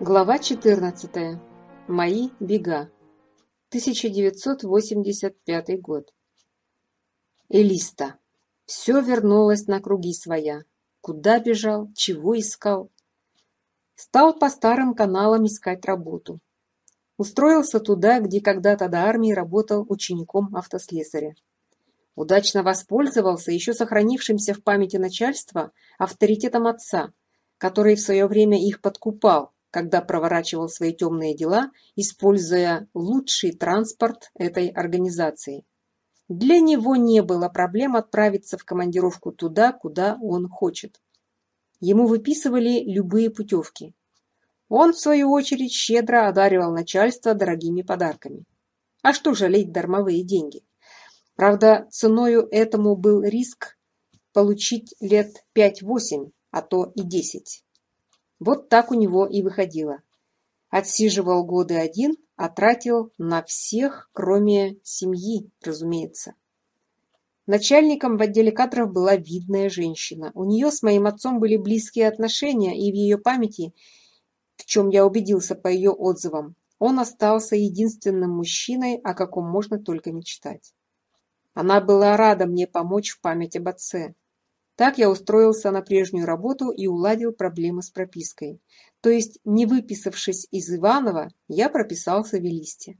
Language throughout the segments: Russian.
Глава 14. Мои бега. 1985 год. Элиста. Все вернулось на круги своя. Куда бежал, чего искал. Стал по старым каналам искать работу. Устроился туда, где когда-то до армии работал учеником автослесаря. Удачно воспользовался еще сохранившимся в памяти начальства авторитетом отца, который в свое время их подкупал, когда проворачивал свои темные дела, используя лучший транспорт этой организации. Для него не было проблем отправиться в командировку туда, куда он хочет. Ему выписывали любые путевки. Он, в свою очередь, щедро одаривал начальство дорогими подарками. А что жалеть дармовые деньги? Правда, ценою этому был риск получить лет 5-8, а то и 10. Вот так у него и выходило. Отсиживал годы один, а тратил на всех, кроме семьи, разумеется. Начальником в отделе кадров была видная женщина. У нее с моим отцом были близкие отношения, и в ее памяти, в чем я убедился по ее отзывам, он остался единственным мужчиной, о каком можно только мечтать. Она была рада мне помочь в память об отце. Так я устроился на прежнюю работу и уладил проблемы с пропиской. То есть, не выписавшись из Иванова, я прописался в Элисте.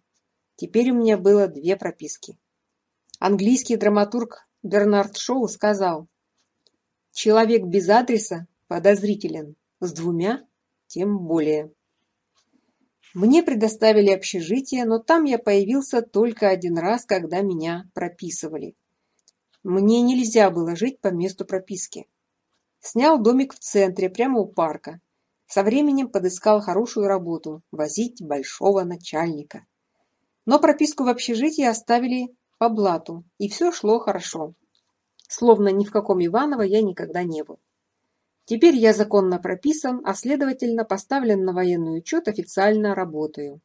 Теперь у меня было две прописки. Английский драматург Бернард Шоу сказал, «Человек без адреса подозрителен, с двумя тем более». Мне предоставили общежитие, но там я появился только один раз, когда меня прописывали. Мне нельзя было жить по месту прописки. Снял домик в центре, прямо у парка. Со временем подыскал хорошую работу – возить большого начальника. Но прописку в общежитии оставили по блату, и все шло хорошо. Словно ни в каком Иваново я никогда не был. Теперь я законно прописан, а следовательно поставлен на военный учет, официально работаю.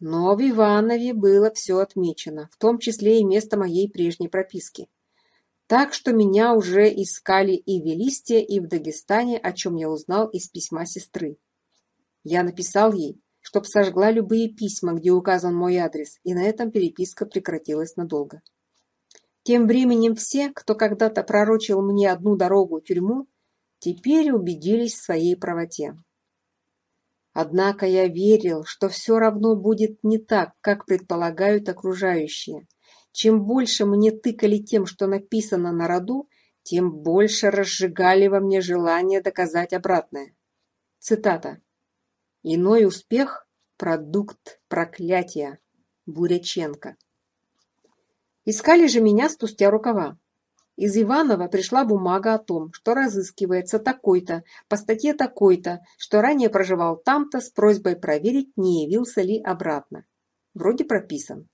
Но в Иванове было все отмечено, в том числе и место моей прежней прописки. Так что меня уже искали и в Элисте, и в Дагестане, о чем я узнал из письма сестры. Я написал ей, чтоб сожгла любые письма, где указан мой адрес, и на этом переписка прекратилась надолго. Тем временем все, кто когда-то пророчил мне одну дорогу тюрьму, теперь убедились в своей правоте. Однако я верил, что все равно будет не так, как предполагают окружающие – чем больше мне тыкали тем, что написано на роду, тем больше разжигали во мне желание доказать обратное. Цитата. «Иной успех – продукт проклятия» Буряченко. Искали же меня спустя рукава. Из Иванова пришла бумага о том, что разыскивается такой-то, по статье такой-то, что ранее проживал там-то с просьбой проверить, не явился ли обратно. Вроде прописан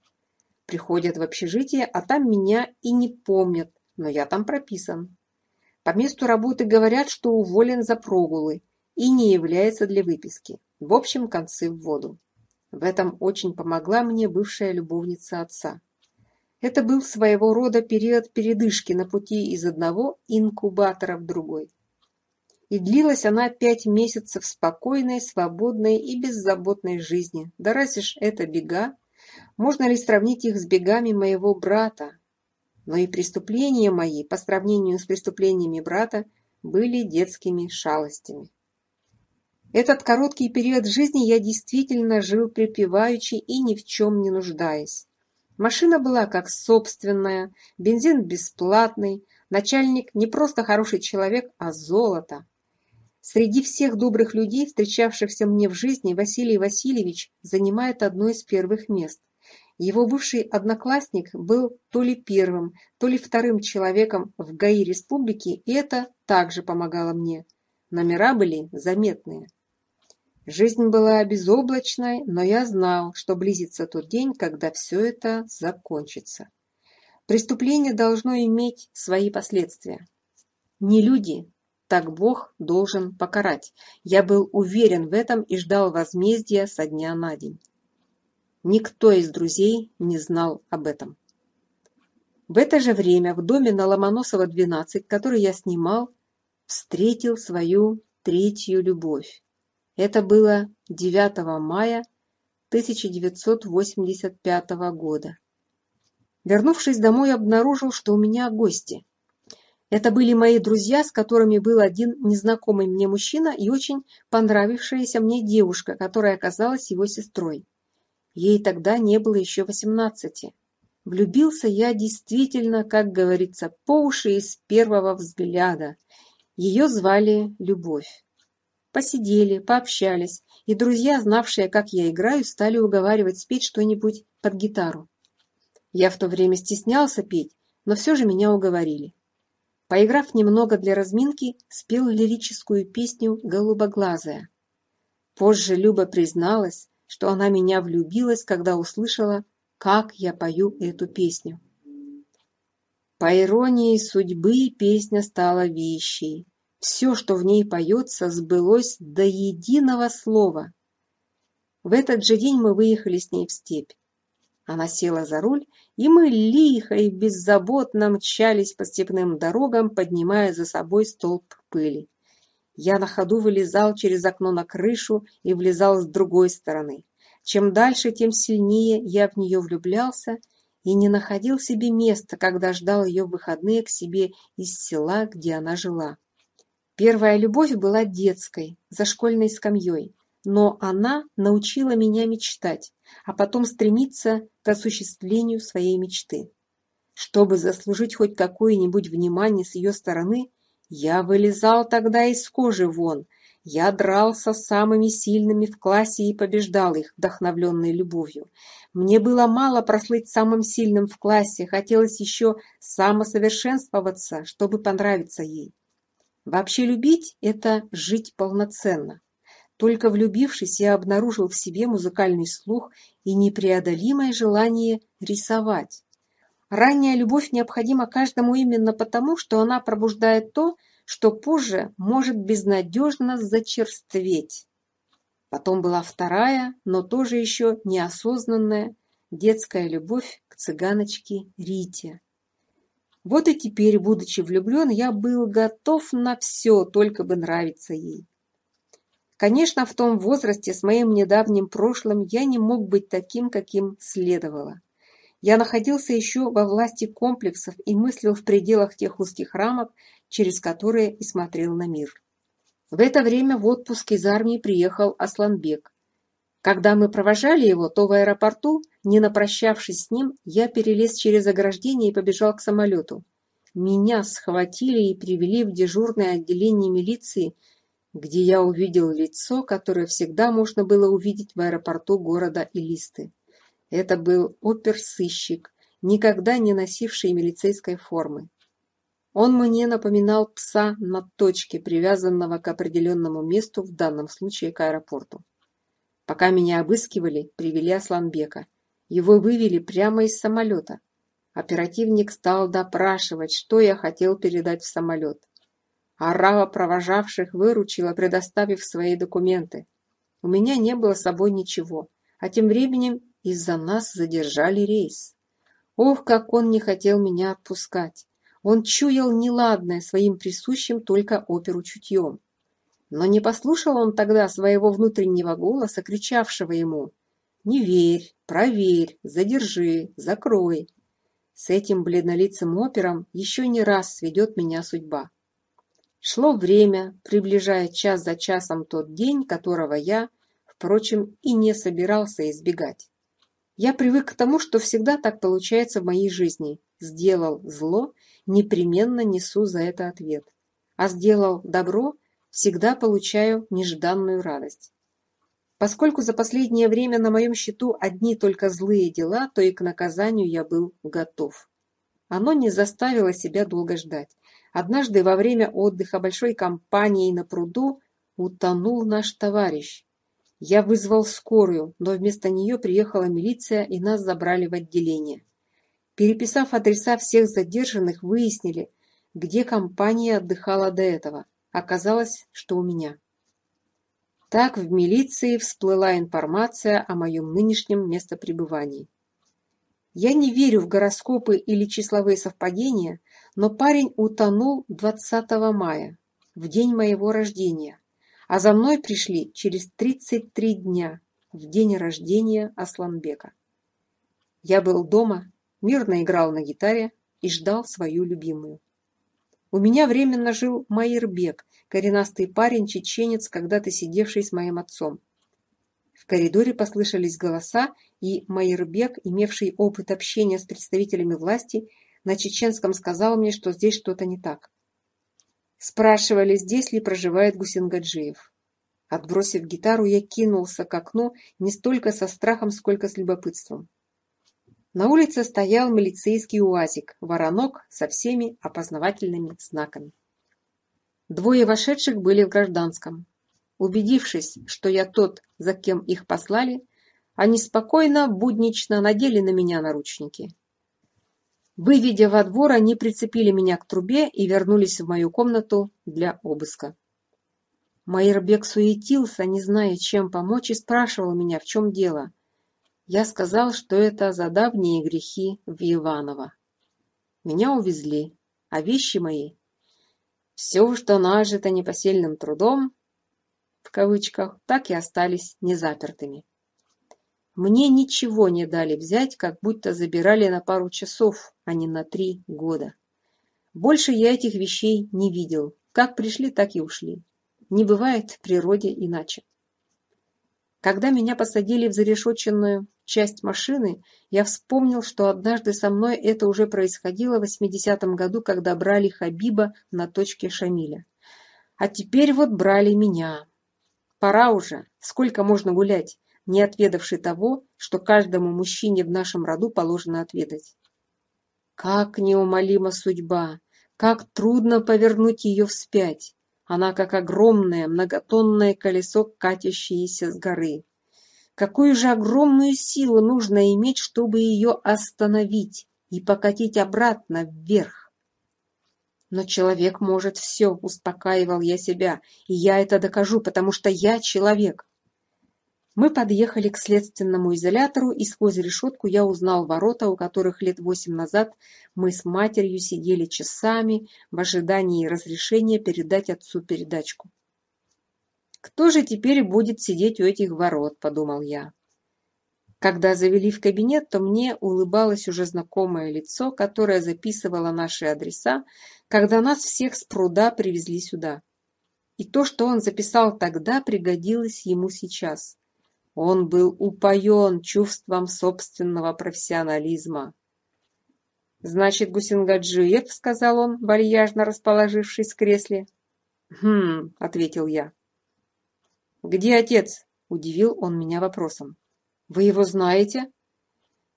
приходят в общежитие, а там меня и не помнят, но я там прописан. По месту работы говорят, что уволен за прогулы и не является для выписки. В общем, концы в воду. В этом очень помогла мне бывшая любовница отца. Это был своего рода период передышки на пути из одного инкубатора в другой. И длилась она пять месяцев спокойной, свободной и беззаботной жизни. Да разве ж это бега можно ли сравнить их с бегами моего брата? Но и преступления мои по сравнению с преступлениями брата были детскими шалостями. Этот короткий период жизни я действительно жил припеваючи и ни в чем не нуждаясь. Машина была как собственная, бензин бесплатный, начальник не просто хороший человек, а золото. Среди всех добрых людей, встречавшихся мне в жизни, Василий Васильевич занимает одно из первых мест. Его бывший одноклассник был то ли первым, то ли вторым человеком в ГАИ республики, и это также помогало мне. Номера были заметные. Жизнь была безоблачной, но я знал, что близится тот день, когда все это закончится. Преступление должно иметь свои последствия. Не люди, так Бог должен покарать. Я был уверен в этом и ждал возмездия со дня на день. Никто из друзей не знал об этом. В это же время в доме на Ломоносова 12, который я снимал, встретил свою третью любовь. Это было 9 мая 1985 года. Вернувшись домой, обнаружил, что у меня гости. Это были мои друзья, с которыми был один незнакомый мне мужчина и очень понравившаяся мне девушка, которая оказалась его сестрой. Ей тогда не было еще восемнадцати. Влюбился я действительно, как говорится, по уши из первого взгляда. Ее звали Любовь. Посидели, пообщались, и друзья, знавшие, как я играю, стали уговаривать спеть что-нибудь под гитару. Я в то время стеснялся петь, но все же меня уговорили. Поиграв немного для разминки, спел лирическую песню «Голубоглазая». Позже Люба призналась, что она меня влюбилась, когда услышала, как я пою эту песню. По иронии судьбы песня стала вещей. Все, что в ней поется, сбылось до единого слова. В этот же день мы выехали с ней в степь. Она села за руль, и мы лихо и беззаботно мчались по степным дорогам, поднимая за собой столб пыли. Я на ходу вылезал через окно на крышу и влезал с другой стороны. Чем дальше, тем сильнее я в нее влюблялся и не находил себе места, когда ждал ее в выходные к себе из села, где она жила. Первая любовь была детской, за школьной скамьей но она научила меня мечтать, а потом стремиться к осуществлению своей мечты. Чтобы заслужить хоть какое-нибудь внимание с ее стороны, я вылезал тогда из кожи вон, я дрался с самыми сильными в классе и побеждал их, вдохновленной любовью. Мне было мало прослыть самым сильным в классе, хотелось еще самосовершенствоваться, чтобы понравиться ей. Вообще любить – это жить полноценно. Только влюбившись, я обнаружил в себе музыкальный слух и непреодолимое желание рисовать. Ранняя любовь необходима каждому именно потому, что она пробуждает то, что позже может безнадежно зачерстветь. Потом была вторая, но тоже еще неосознанная детская любовь к цыганочке Рите. Вот и теперь, будучи влюблен, я был готов на все, только бы нравиться ей. Конечно, в том возрасте с моим недавним прошлым я не мог быть таким, каким следовало. Я находился еще во власти комплексов и мыслил в пределах тех узких рамок, через которые и смотрел на мир. В это время в отпуск из армии приехал Асланбек. Когда мы провожали его, то в аэропорту, не напрощавшись с ним, я перелез через ограждение и побежал к самолету. Меня схватили и привели в дежурное отделение милиции – где я увидел лицо, которое всегда можно было увидеть в аэропорту города Илисты. Это был опер-сыщик, никогда не носивший милицейской формы. Он мне напоминал пса на точке, привязанного к определенному месту, в данном случае к аэропорту. Пока меня обыскивали, привели Асланбека. Его вывели прямо из самолета. Оперативник стал допрашивать, что я хотел передать в самолет орала провожавших выручила, предоставив свои документы. У меня не было с собой ничего, а тем временем из-за нас задержали рейс. Ох, как он не хотел меня отпускать! Он чуял неладное своим присущим только оперу чутьем. Но не послушал он тогда своего внутреннего голоса, кричавшего ему «Не верь, проверь, задержи, закрой». С этим бледнолицым опером еще не раз сведет меня судьба. Шло время, приближая час за часом тот день, которого я, впрочем, и не собирался избегать. Я привык к тому, что всегда так получается в моей жизни. Сделал зло, непременно несу за это ответ. А сделал добро, всегда получаю нежданную радость. Поскольку за последнее время на моем счету одни только злые дела, то и к наказанию я был готов. Оно не заставило себя долго ждать. Однажды во время отдыха большой компанией на пруду утонул наш товарищ. Я вызвал скорую, но вместо нее приехала милиция и нас забрали в отделение. Переписав адреса всех задержанных, выяснили, где компания отдыхала до этого. Оказалось, что у меня. Так в милиции всплыла информация о моем нынешнем местопребывании. Я не верю в гороскопы или числовые совпадения, но парень утонул 20 мая, в день моего рождения, а за мной пришли через 33 дня, в день рождения Асланбека. Я был дома, мирно играл на гитаре и ждал свою любимую. У меня временно жил Майербек, коренастый парень-чеченец, когда-то сидевший с моим отцом. В коридоре послышались голоса, и Майербек, имевший опыт общения с представителями власти, на чеченском сказал мне, что здесь что-то не так. Спрашивали, здесь ли проживает Гусингаджиев. Отбросив гитару, я кинулся к окну не столько со страхом, сколько с любопытством. На улице стоял милицейский уазик, воронок со всеми опознавательными знаками. Двое вошедших были в гражданском. Убедившись, что я тот, за кем их послали, они спокойно, буднично надели на меня наручники. Выведя во двор, они прицепили меня к трубе и вернулись в мою комнату для обыска. Майор Майербек суетился, не зная, чем помочь, и спрашивал меня, в чем дело. Я сказал, что это за давние грехи в Иваново. Меня увезли, а вещи мои, все, что нажито непосильным трудом, в кавычках, так и остались незапертыми. Мне ничего не дали взять, как будто забирали на пару часов, а не на три года. Больше я этих вещей не видел. Как пришли, так и ушли. Не бывает в природе иначе. Когда меня посадили в зарешоченную часть машины, я вспомнил, что однажды со мной это уже происходило в 80-м году, когда брали Хабиба на точке Шамиля. А теперь вот брали меня. Пора уже. Сколько можно гулять? не отведавший того, что каждому мужчине в нашем роду положено отведать. Как неумолима судьба, как трудно повернуть ее вспять. Она как огромное многотонное колесо, катящееся с горы. Какую же огромную силу нужно иметь, чтобы ее остановить и покатить обратно вверх? Но человек может все, успокаивал я себя, и я это докажу, потому что я человек. Мы подъехали к следственному изолятору, и сквозь решетку я узнал ворота, у которых лет восемь назад мы с матерью сидели часами в ожидании разрешения передать отцу передачку. «Кто же теперь будет сидеть у этих ворот?» – подумал я. Когда завели в кабинет, то мне улыбалось уже знакомое лицо, которое записывало наши адреса, когда нас всех с пруда привезли сюда. И то, что он записал тогда, пригодилось ему сейчас. Он был упоен чувством собственного профессионализма. «Значит, Гусингаджиев», — сказал он, вальяжно расположившись в кресле. «Хм», — ответил я. «Где отец?» — удивил он меня вопросом. «Вы его знаете?»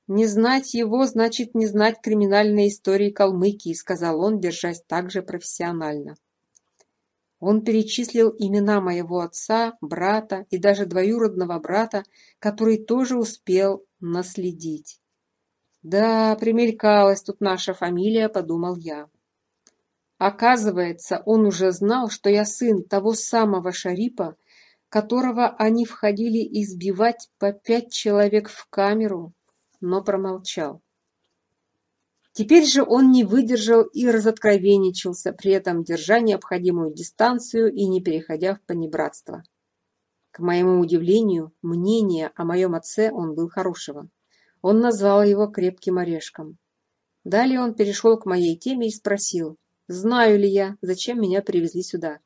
«Не знать его значит не знать криминальной истории Калмыкии», — сказал он, держась так же профессионально. Он перечислил имена моего отца, брата и даже двоюродного брата, который тоже успел наследить. «Да, примелькалась тут наша фамилия», — подумал я. Оказывается, он уже знал, что я сын того самого Шарипа, которого они входили избивать по пять человек в камеру, но промолчал. Теперь же он не выдержал и разоткровенничался, при этом держа необходимую дистанцию и не переходя в понебратство. К моему удивлению, мнение о моем отце он был хорошего. Он назвал его крепким орешком. Далее он перешел к моей теме и спросил, знаю ли я, зачем меня привезли сюда.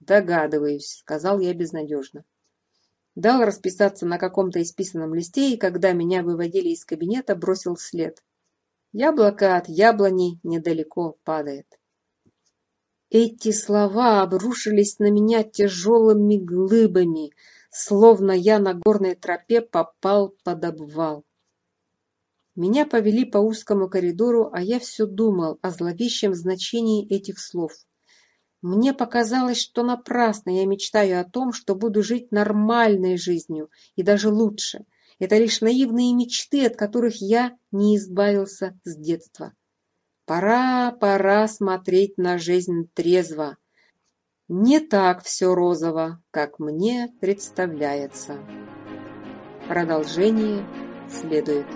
«Догадываюсь», — сказал я безнадежно. Дал расписаться на каком-то исписанном листе, и когда меня выводили из кабинета, бросил след. Яблоко от яблони недалеко падает. Эти слова обрушились на меня тяжелыми глыбами, словно я на горной тропе попал под обвал. Меня повели по узкому коридору, а я все думал о зловещем значении этих слов. Мне показалось, что напрасно я мечтаю о том, что буду жить нормальной жизнью и даже лучше, это лишь наивные мечты, от которых я не избавился с детства. Пора, пора смотреть на жизнь трезво. Не так все розово, как мне представляется. Продолжение следует.